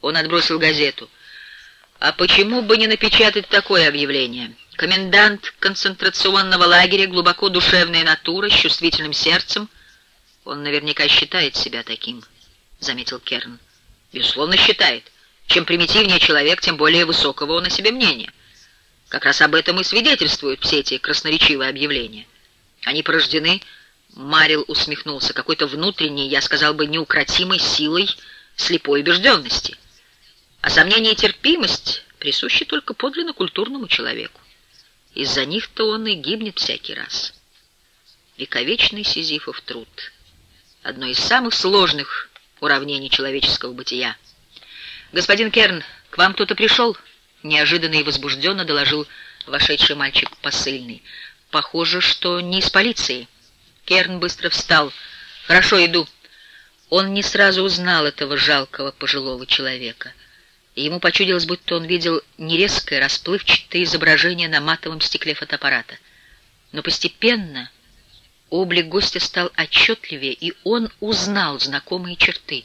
Он отбросил газету. «А почему бы не напечатать такое объявление? Комендант концентрационного лагеря, глубоко душевная натура, с чувствительным сердцем. Он наверняка считает себя таким», — заметил Керн. «Безусловно, считает. Чем примитивнее человек, тем более высокого он о себе мнения. Как раз об этом и свидетельствуют все эти красноречивые объявления. Они порождены...» Марил усмехнулся, какой-то внутренней, я сказал бы, неукротимой силой слепой убежденности. А сомнение и терпимость присущи только подлинно культурному человеку. Из-за них-то он и гибнет всякий раз. Вековечный Сизифов труд. Одно из самых сложных уравнений человеческого бытия. «Господин Керн, к вам кто-то пришел?» Неожиданно и возбужденно доложил вошедший мальчик посыльный. «Похоже, что не из полиции». Керн быстро встал. «Хорошо, иду». Он не сразу узнал этого жалкого пожилого человека. Ему почудилось, будто он видел нерезкое, расплывчатое изображение на матовом стекле фотоаппарата. Но постепенно облик гостя стал отчетливее, и он узнал знакомые черты.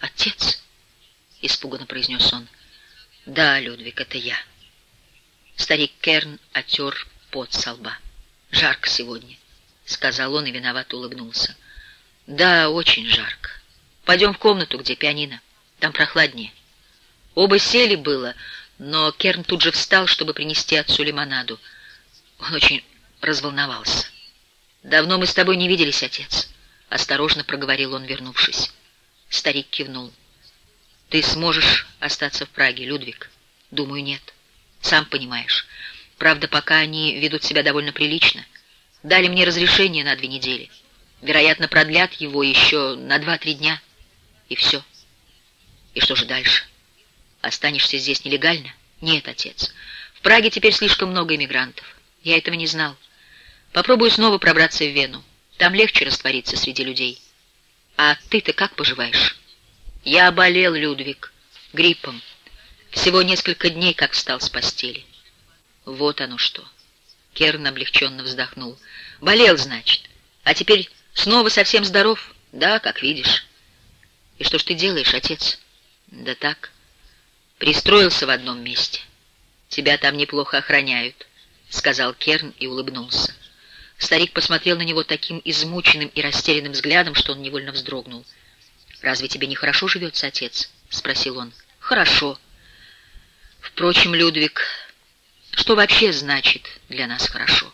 «Отец?» — испуганно произнес он. «Да, Людвиг, это я». Старик Керн отер пот со лба. «Жарко сегодня». — сказал он и виновато улыбнулся. «Да, очень жарко. Пойдем в комнату, где пианино. Там прохладнее». Оба сели было, но Керн тут же встал, чтобы принести отцу лимонаду. Он очень разволновался. «Давно мы с тобой не виделись, отец», — осторожно проговорил он, вернувшись. Старик кивнул. «Ты сможешь остаться в Праге, Людвиг?» «Думаю, нет. Сам понимаешь. Правда, пока они ведут себя довольно прилично». Дали мне разрешение на две недели. Вероятно, продлят его еще на два-три дня. И все. И что же дальше? Останешься здесь нелегально? Нет, отец. В Праге теперь слишком много иммигрантов. Я этого не знал. Попробую снова пробраться в Вену. Там легче раствориться среди людей. А ты-то как поживаешь? Я болел, Людвиг, гриппом. Всего несколько дней, как встал с постели. Вот оно что. Керн облегченно вздохнул. «Болел, значит. А теперь снова совсем здоров? Да, как видишь». «И что ж ты делаешь, отец?» «Да так. Пристроился в одном месте. Тебя там неплохо охраняют», — сказал Керн и улыбнулся. Старик посмотрел на него таким измученным и растерянным взглядом, что он невольно вздрогнул. «Разве тебе не хорошо живется, отец?» — спросил он. «Хорошо. Впрочем, Людвиг, что вообще значит для нас хорошо?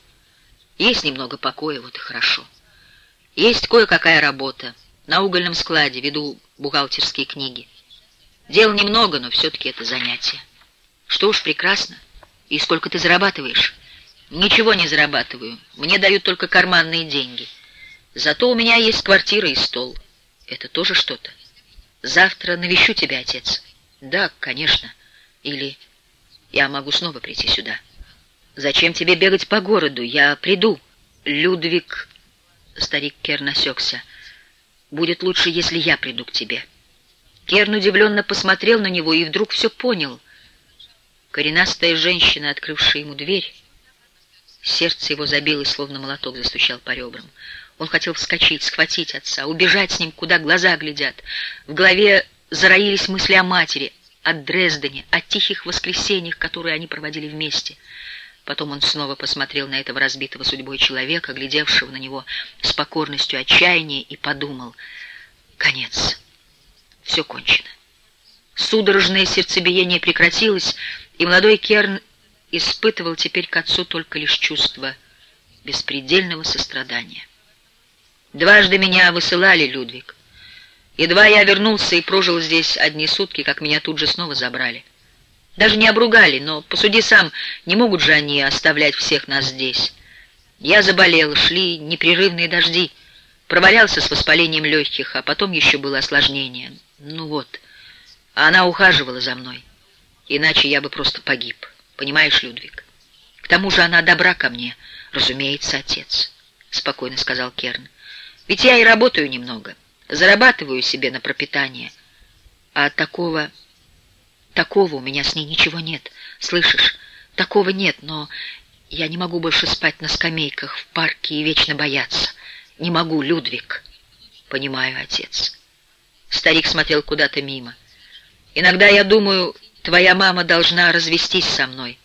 Есть немного покоя, вот и хорошо. Есть кое-какая работа. На угольном складе веду бухгалтерские книги. Дел немного, но все-таки это занятие. Что уж прекрасно. И сколько ты зарабатываешь? Ничего не зарабатываю. Мне дают только карманные деньги. Зато у меня есть квартира и стол. Это тоже что-то. Завтра навещу тебя, отец. Да, конечно. Или я могу снова прийти сюда. Зачем тебе бегать по городу? Я приду. Людвиг... Старик Керн осекся. Будет лучше, если я приду к тебе. Керн удивленно посмотрел на него и вдруг все понял. Коренастая женщина, открывшая ему дверь, сердце его забилось, словно молоток застучал по ребрам. Он хотел вскочить, схватить отца, убежать с ним, куда глаза глядят. В голове зароились мысли о матери, о Дрездене, о тихих воскресеньях, которые они проводили вместе. Потом он снова посмотрел на этого разбитого судьбой человека, глядевшего на него с покорностью отчаяния, и подумал «Конец. Все кончено». Судорожное сердцебиение прекратилось, и молодой Керн испытывал теперь к отцу только лишь чувство беспредельного сострадания. «Дважды меня высылали, Людвиг. Едва я вернулся и прожил здесь одни сутки, как меня тут же снова забрали. Даже не обругали, но, посуди сам, не могут же они оставлять всех нас здесь. Я заболел, шли непрерывные дожди, провалялся с воспалением легких, а потом еще было осложнение. Ну вот, она ухаживала за мной, иначе я бы просто погиб, понимаешь, Людвиг? К тому же она добра ко мне, разумеется, отец, — спокойно сказал Керн. Ведь я и работаю немного зарабатываю себе на пропитание. А такого... Такого у меня с ней ничего нет. Слышишь? Такого нет, но я не могу больше спать на скамейках в парке и вечно бояться. Не могу, Людвиг. Понимаю, отец. Старик смотрел куда-то мимо. Иногда я думаю, твоя мама должна развестись со мной.